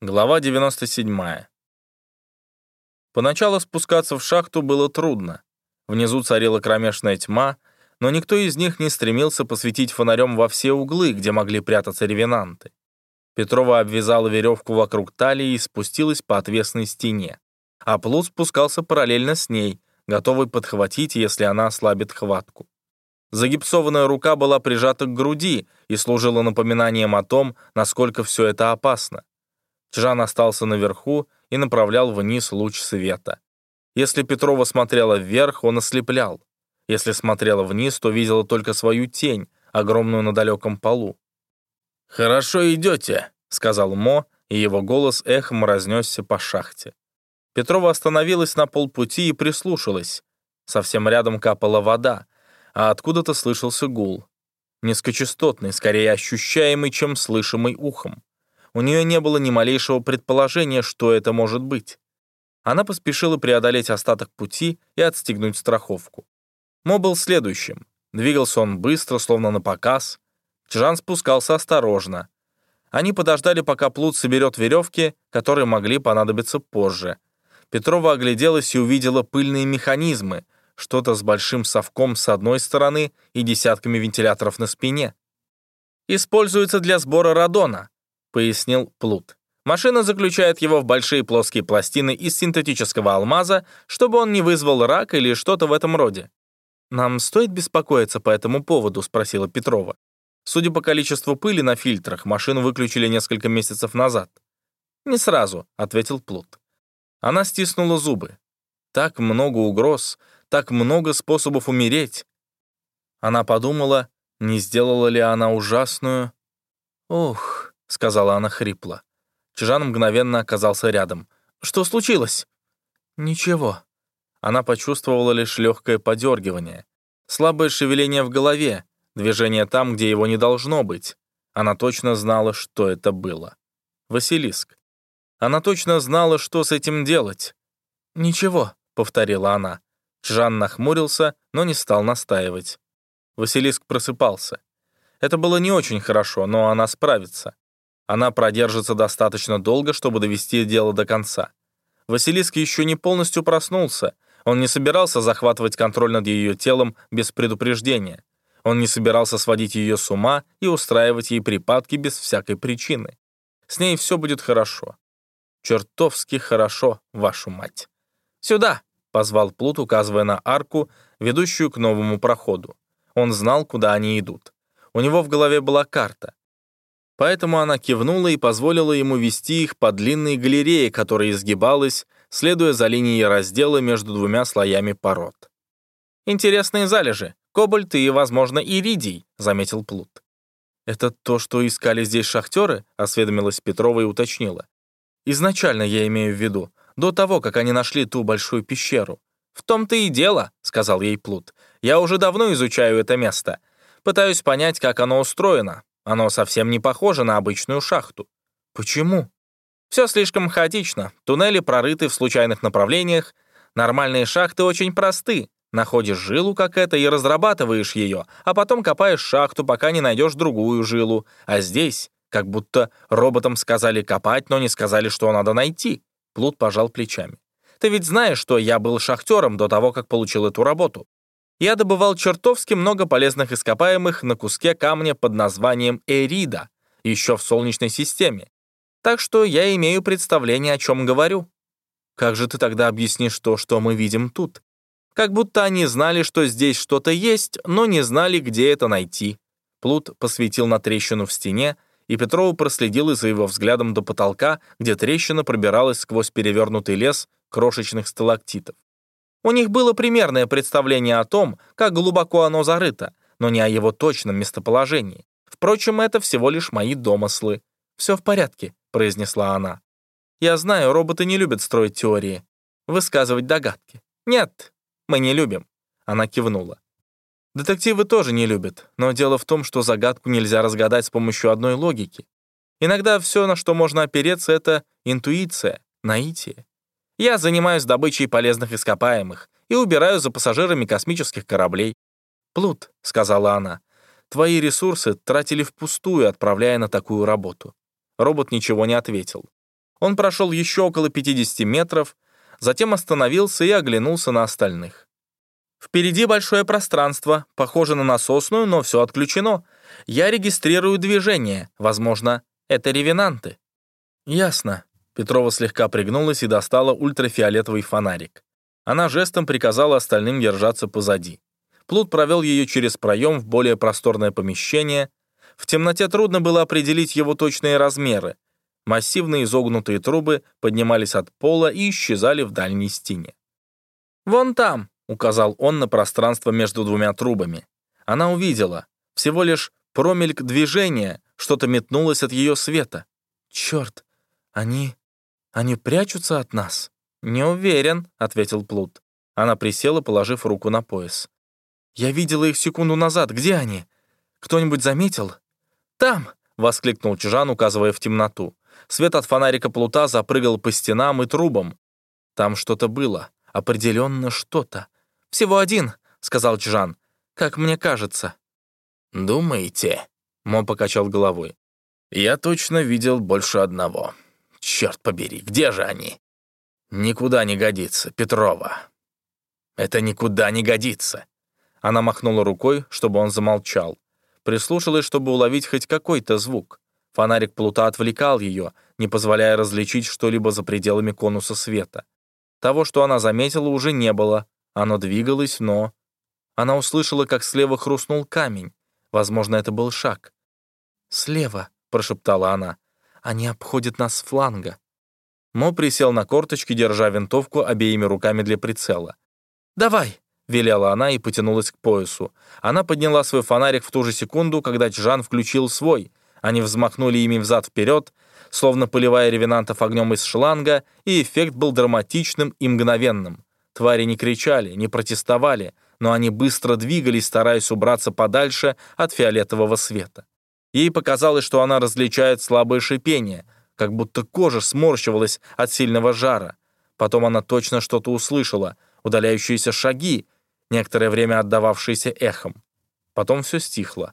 Глава 97. Поначалу спускаться в шахту было трудно. Внизу царила кромешная тьма, но никто из них не стремился посветить фонарем во все углы, где могли прятаться ревенанты. Петрова обвязала веревку вокруг талии и спустилась по отвесной стене. А Плут спускался параллельно с ней, готовый подхватить, если она ослабит хватку. Загипсованная рука была прижата к груди и служила напоминанием о том, насколько все это опасно. Чжан остался наверху и направлял вниз луч света. Если Петрова смотрела вверх, он ослеплял. Если смотрела вниз, то видела только свою тень, огромную на далеком полу. «Хорошо идете», — сказал Мо, и его голос эхом разнесся по шахте. Петрова остановилась на полпути и прислушалась. Совсем рядом капала вода, а откуда-то слышался гул. Низкочастотный, скорее ощущаемый, чем слышимый ухом. У нее не было ни малейшего предположения, что это может быть. Она поспешила преодолеть остаток пути и отстегнуть страховку. Мо был следующим. Двигался он быстро, словно на показ. Чжан спускался осторожно. Они подождали, пока плут соберет веревки, которые могли понадобиться позже. Петрова огляделась и увидела пыльные механизмы, что-то с большим совком с одной стороны и десятками вентиляторов на спине. «Используется для сбора радона», — пояснил Плут. Машина заключает его в большие плоские пластины из синтетического алмаза, чтобы он не вызвал рак или что-то в этом роде. «Нам стоит беспокоиться по этому поводу?» — спросила Петрова. Судя по количеству пыли на фильтрах, машину выключили несколько месяцев назад. «Не сразу», — ответил Плут. Она стиснула зубы. «Так много угроз, так много способов умереть». Она подумала, не сделала ли она ужасную... Ох, — сказала она хрипло. Чжан мгновенно оказался рядом. «Что случилось?» «Ничего». Она почувствовала лишь легкое подергивание. Слабое шевеление в голове, движение там, где его не должно быть. Она точно знала, что это было. Василиск. Она точно знала, что с этим делать. «Ничего», — повторила она. Чжан нахмурился, но не стал настаивать. Василиск просыпался. Это было не очень хорошо, но она справится. Она продержится достаточно долго, чтобы довести дело до конца. Василиск еще не полностью проснулся. Он не собирался захватывать контроль над ее телом без предупреждения. Он не собирался сводить ее с ума и устраивать ей припадки без всякой причины. С ней все будет хорошо. Чертовски хорошо, вашу мать. «Сюда!» — позвал Плут, указывая на арку, ведущую к новому проходу. Он знал, куда они идут. У него в голове была карта. Поэтому она кивнула и позволила ему вести их по длинной галерее, которая изгибалась, следуя за линией раздела между двумя слоями пород. «Интересные залежи. Кобальт и, возможно, иридий», — заметил Плут. «Это то, что искали здесь шахтеры?» — осведомилась Петрова и уточнила. «Изначально я имею в виду, до того, как они нашли ту большую пещеру». «В том-то и дело», — сказал ей Плут. «Я уже давно изучаю это место. Пытаюсь понять, как оно устроено. Оно совсем не похоже на обычную шахту. Почему? Все слишком хаотично. Туннели прорыты в случайных направлениях. Нормальные шахты очень просты. Находишь жилу, как это, и разрабатываешь ее, а потом копаешь шахту, пока не найдешь другую жилу. А здесь, как будто роботам сказали копать, но не сказали, что надо найти. Плут пожал плечами. Ты ведь знаешь, что я был шахтером до того, как получил эту работу я добывал чертовски много полезных ископаемых на куске камня под названием Эрида, еще в Солнечной системе. Так что я имею представление, о чем говорю. Как же ты тогда объяснишь то, что мы видим тут? Как будто они знали, что здесь что-то есть, но не знали, где это найти. Плут посветил на трещину в стене, и Петрова проследил за его взглядом до потолка, где трещина пробиралась сквозь перевернутый лес крошечных сталактитов. У них было примерное представление о том, как глубоко оно зарыто, но не о его точном местоположении. Впрочем, это всего лишь мои домыслы. «Все в порядке», — произнесла она. «Я знаю, роботы не любят строить теории, высказывать догадки. Нет, мы не любим». Она кивнула. Детективы тоже не любят, но дело в том, что загадку нельзя разгадать с помощью одной логики. Иногда все, на что можно опереться, это интуиция, наитие. Я занимаюсь добычей полезных ископаемых и убираю за пассажирами космических кораблей. «Плут», — сказала она, — «твои ресурсы тратили впустую, отправляя на такую работу». Робот ничего не ответил. Он прошел еще около 50 метров, затем остановился и оглянулся на остальных. «Впереди большое пространство, похоже на насосную, но все отключено. Я регистрирую движение. Возможно, это ревенанты». «Ясно». Петрова слегка пригнулась и достала ультрафиолетовый фонарик. Она жестом приказала остальным держаться позади. Плут провел ее через проем в более просторное помещение. В темноте трудно было определить его точные размеры. Массивные изогнутые трубы поднимались от пола и исчезали в дальней стене. «Вон там», — указал он на пространство между двумя трубами. Она увидела. Всего лишь промельк движения, что-то метнулось от ее света. «Черт, они... они прячутся от нас?» «Не уверен», — ответил Плут. Она присела, положив руку на пояс. «Я видела их секунду назад. Где они? Кто-нибудь заметил?» «Там!» — воскликнул Чжан, указывая в темноту. Свет от фонарика Плута запрыгал по стенам и трубам. Там что-то было. Определенно что-то. «Всего один», — сказал Чжан. «Как мне кажется». «Думаете?» — Мо покачал головой. «Я точно видел больше одного. Черт побери, где же они?» «Никуда не годится, Петрова. Это никуда не годится». Она махнула рукой, чтобы он замолчал. Прислушалась, чтобы уловить хоть какой-то звук. Фонарик Плута отвлекал ее, не позволяя различить что-либо за пределами конуса света. Того, что она заметила, уже не было. Оно двигалось, но... Она услышала, как слева хрустнул камень. Возможно, это был шаг. «Слева», — прошептала она. «Они обходят нас с фланга». Мо присел на корточки, держа винтовку обеими руками для прицела. «Давай!» — велела она и потянулась к поясу. Она подняла свой фонарик в ту же секунду, когда Чжан включил свой. Они взмахнули ими взад-вперед, словно поливая ревенантов огнем из шланга, и эффект был драматичным и мгновенным. Твари не кричали, не протестовали, но они быстро двигались, стараясь убраться подальше от фиолетового света. Ей показалось, что она различает слабое шипение — как будто кожа сморщивалась от сильного жара. Потом она точно что-то услышала, удаляющиеся шаги, некоторое время отдававшиеся эхом. Потом все стихло.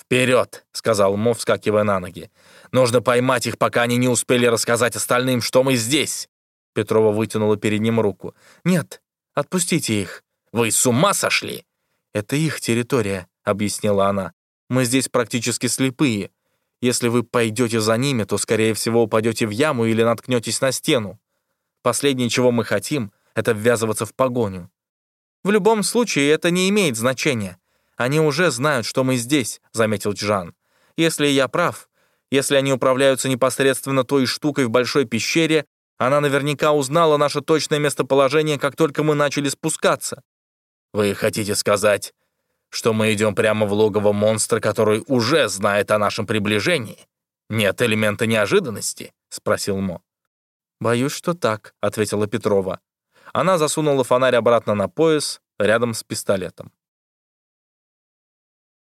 «Вперед!» — сказал Мо, вскакивая на ноги. «Нужно поймать их, пока они не успели рассказать остальным, что мы здесь!» Петрова вытянула перед ним руку. «Нет, отпустите их!» «Вы с ума сошли?» «Это их территория», — объяснила она. «Мы здесь практически слепые. Если вы пойдете за ними, то, скорее всего, упадете в яму или наткнетесь на стену. Последнее, чего мы хотим, это ввязываться в погоню. В любом случае, это не имеет значения. Они уже знают, что мы здесь, заметил Джан. Если я прав, если они управляются непосредственно той штукой в большой пещере, она наверняка узнала наше точное местоположение, как только мы начали спускаться. Вы хотите сказать, что мы идем прямо в логово монстра, который уже знает о нашем приближении? Нет элемента неожиданности?» — спросил Мо. «Боюсь, что так», — ответила Петрова. Она засунула фонарь обратно на пояс, рядом с пистолетом.